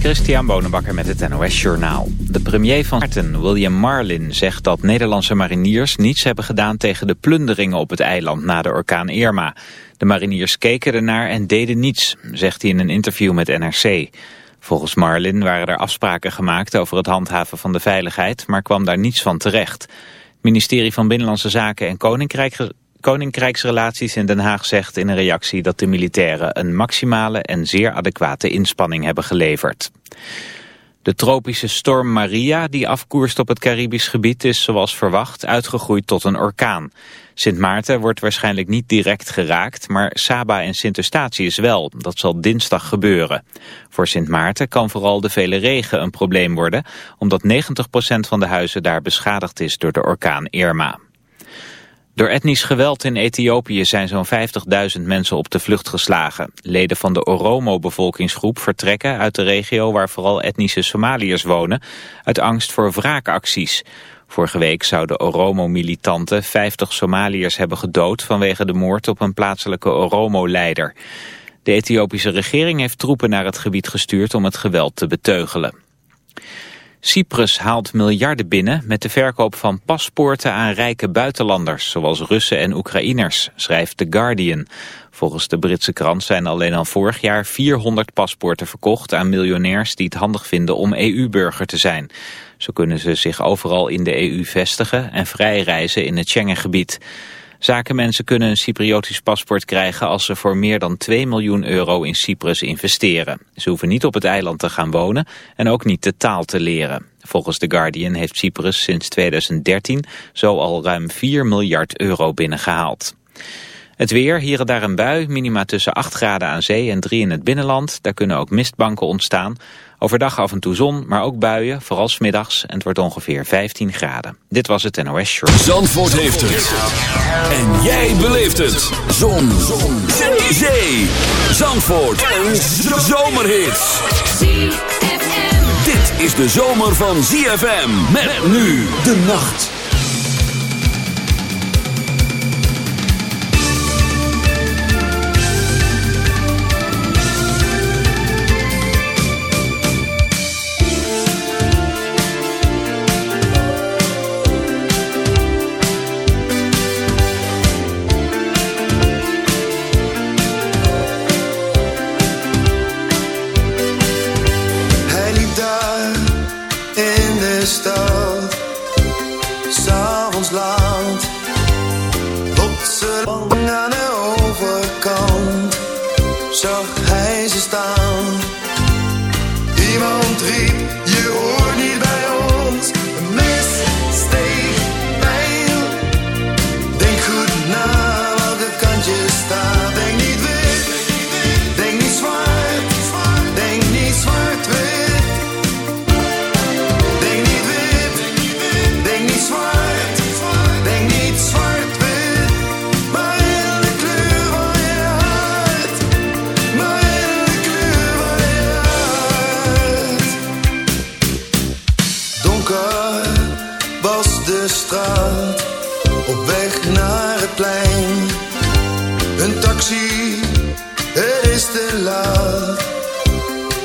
Christian Bonenbakker met het NOS Journaal. De premier van Maarten, William Marlin, zegt dat Nederlandse mariniers niets hebben gedaan tegen de plunderingen op het eiland na de orkaan Irma. De mariniers keken ernaar en deden niets, zegt hij in een interview met NRC. Volgens Marlin waren er afspraken gemaakt over het handhaven van de veiligheid, maar kwam daar niets van terecht. Het ministerie van Binnenlandse Zaken en Koninkrijk Koninkrijksrelaties in Den Haag zegt in een reactie dat de militairen een maximale en zeer adequate inspanning hebben geleverd. De tropische storm Maria, die afkoerst op het Caribisch gebied, is zoals verwacht uitgegroeid tot een orkaan. Sint Maarten wordt waarschijnlijk niet direct geraakt, maar Saba en Sint Eustatius wel. Dat zal dinsdag gebeuren. Voor Sint Maarten kan vooral de vele regen een probleem worden, omdat 90% van de huizen daar beschadigd is door de orkaan Irma. Door etnisch geweld in Ethiopië zijn zo'n 50.000 mensen op de vlucht geslagen. Leden van de Oromo-bevolkingsgroep vertrekken uit de regio waar vooral etnische Somaliërs wonen, uit angst voor wraakacties. Vorige week zouden Oromo-militanten 50 Somaliërs hebben gedood vanwege de moord op een plaatselijke Oromo-leider. De Ethiopische regering heeft troepen naar het gebied gestuurd om het geweld te beteugelen. Cyprus haalt miljarden binnen met de verkoop van paspoorten aan rijke buitenlanders, zoals Russen en Oekraïners, schrijft The Guardian. Volgens de Britse krant zijn alleen al vorig jaar 400 paspoorten verkocht aan miljonairs die het handig vinden om EU-burger te zijn. Zo kunnen ze zich overal in de EU vestigen en vrij reizen in het Schengengebied. Zakenmensen kunnen een Cypriotisch paspoort krijgen als ze voor meer dan 2 miljoen euro in Cyprus investeren. Ze hoeven niet op het eiland te gaan wonen en ook niet de taal te leren. Volgens The Guardian heeft Cyprus sinds 2013 zo al ruim 4 miljard euro binnengehaald. Het weer, hier en daar een bui, minima tussen 8 graden aan zee en 3 in het binnenland. Daar kunnen ook mistbanken ontstaan. Overdag af en toe zon, maar ook buien, vooral smiddags. En het wordt ongeveer 15 graden. Dit was het NOS Short. Zandvoort heeft het. En jij beleeft het. Zon. zon. Zee. Zee. Zandvoort. Een zomerhit. Dit is de zomer van ZFM. Met nu de nacht.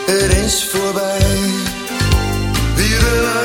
Er is voorbij. Wie wil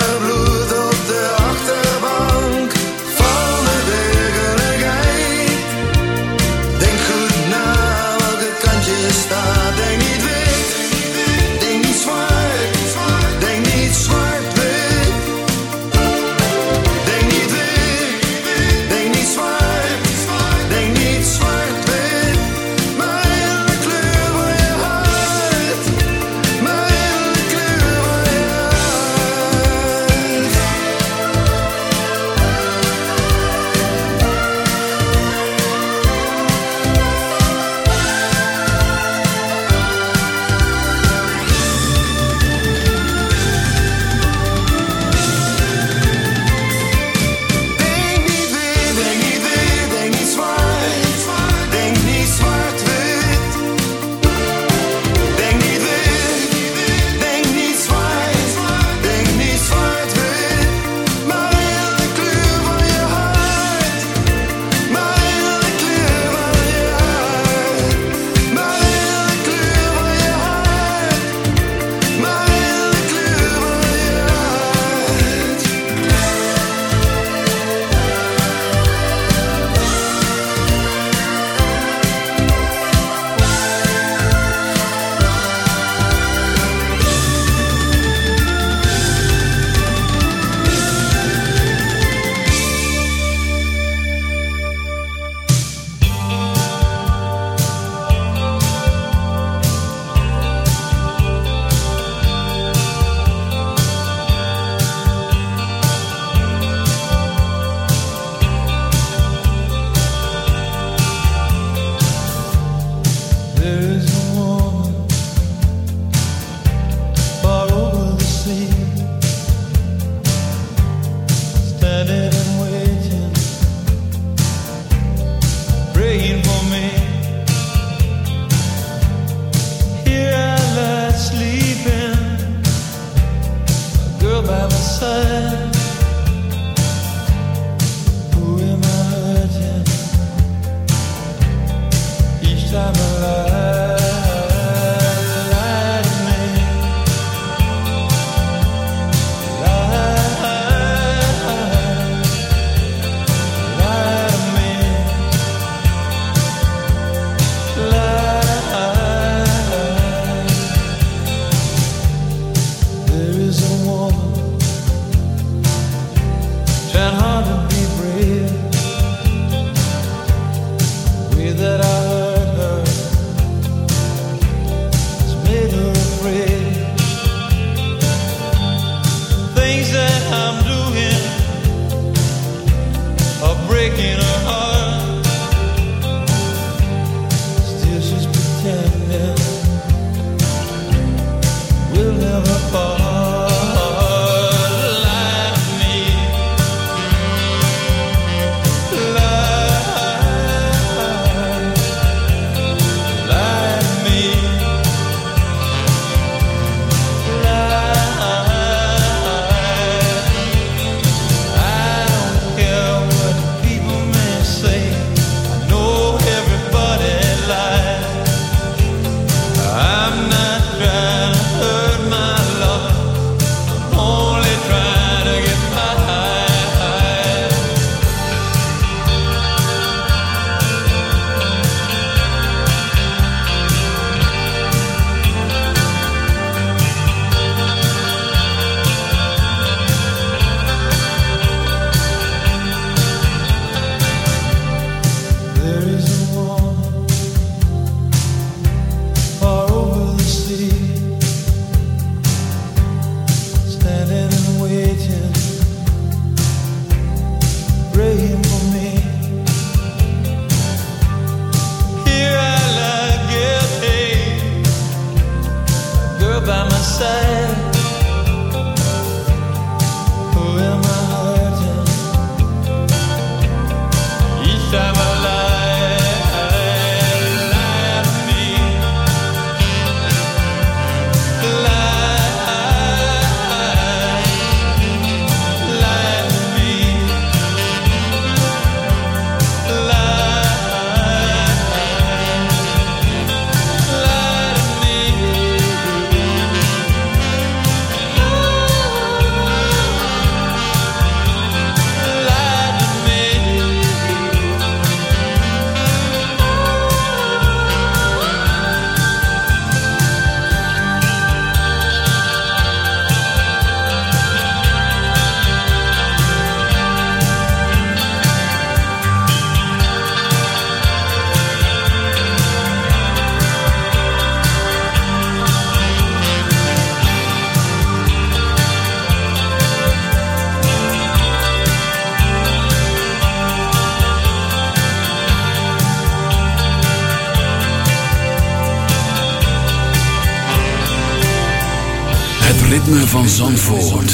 van Zandvoort.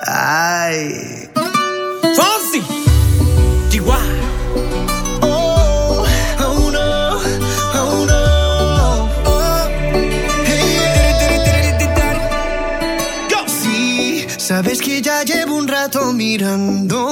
Ay. Fonsi. Chihuahua. Oh, oh no, oh no. Oh. Sí, sabes que ya llevo un rato mirándote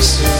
places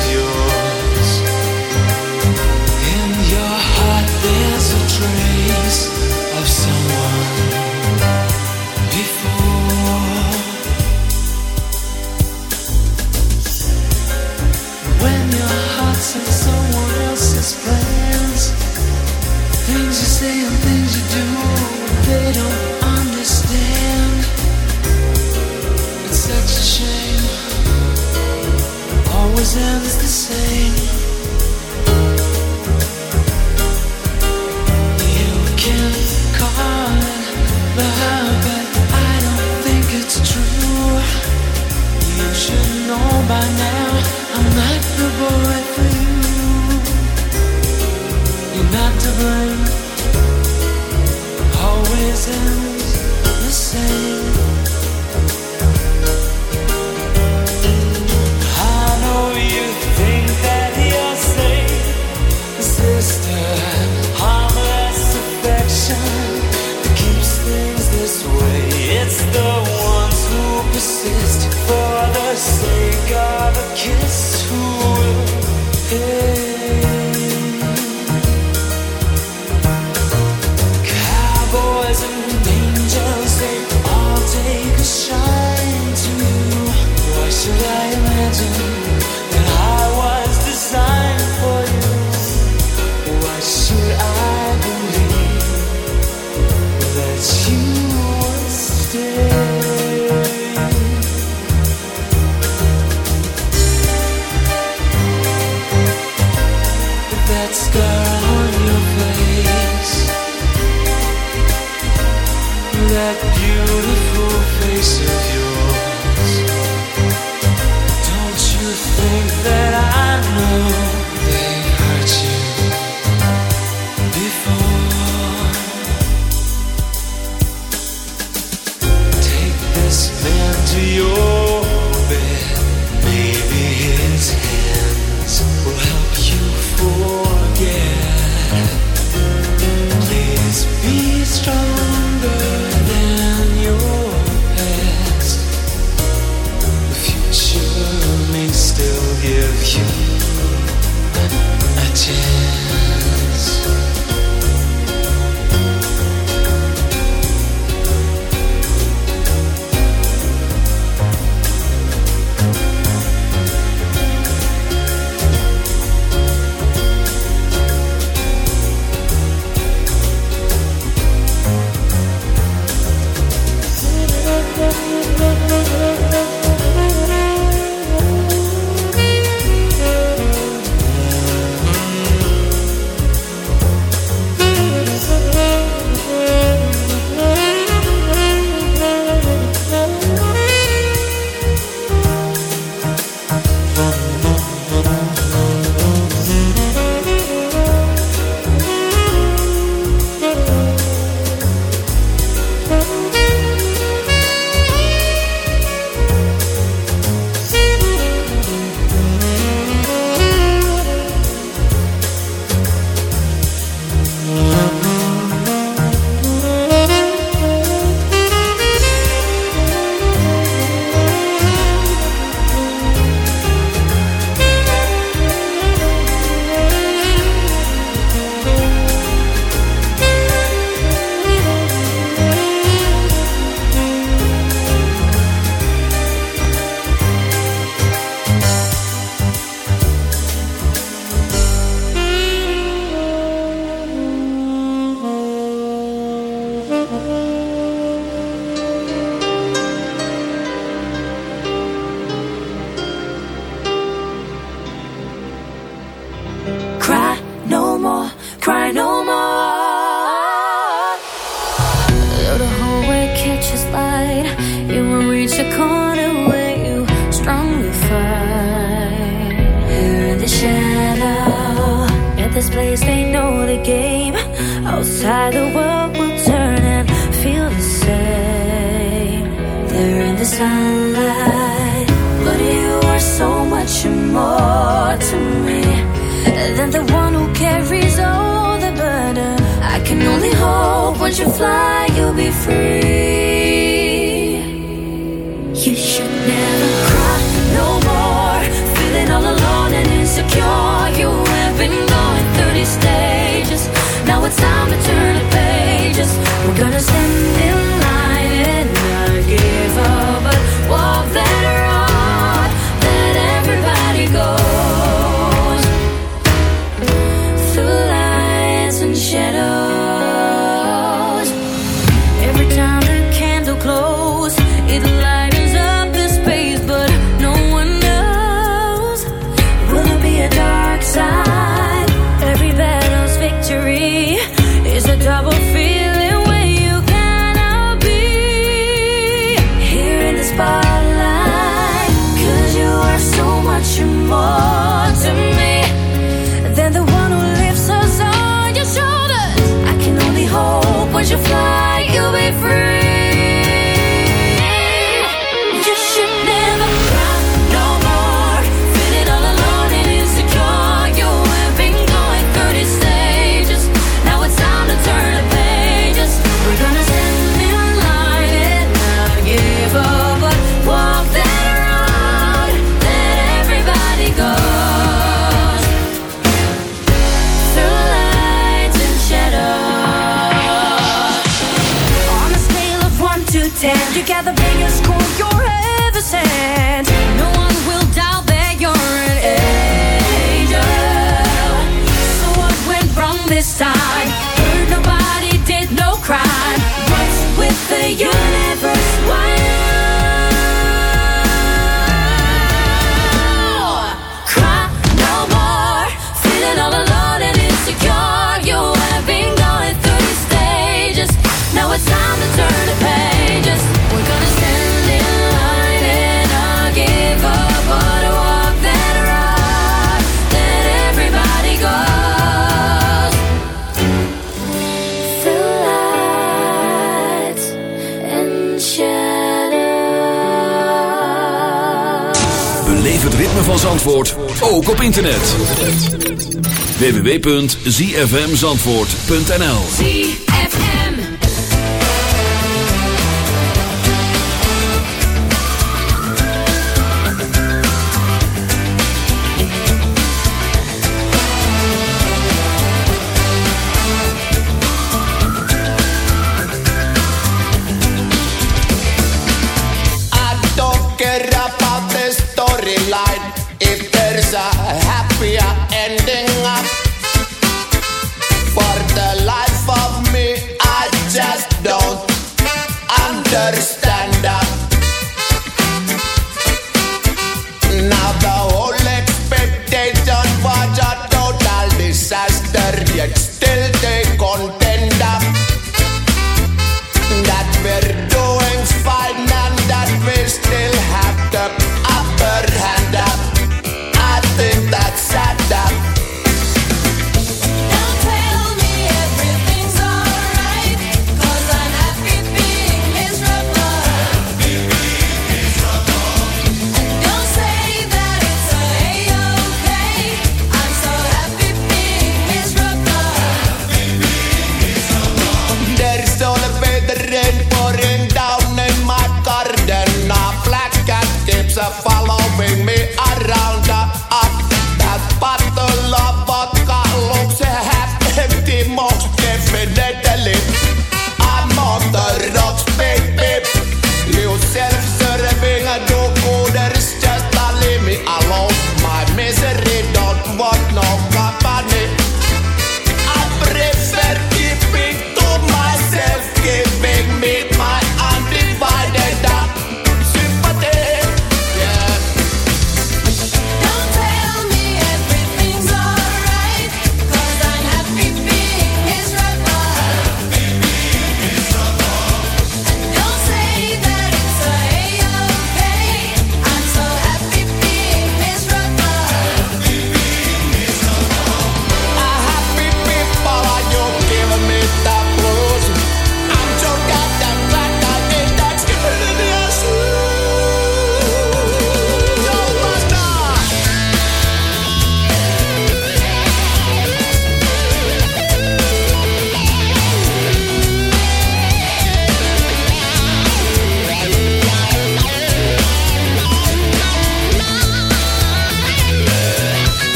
www.zfmzandvoort.nl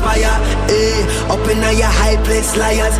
inspire. Eh, up in your high place, liars.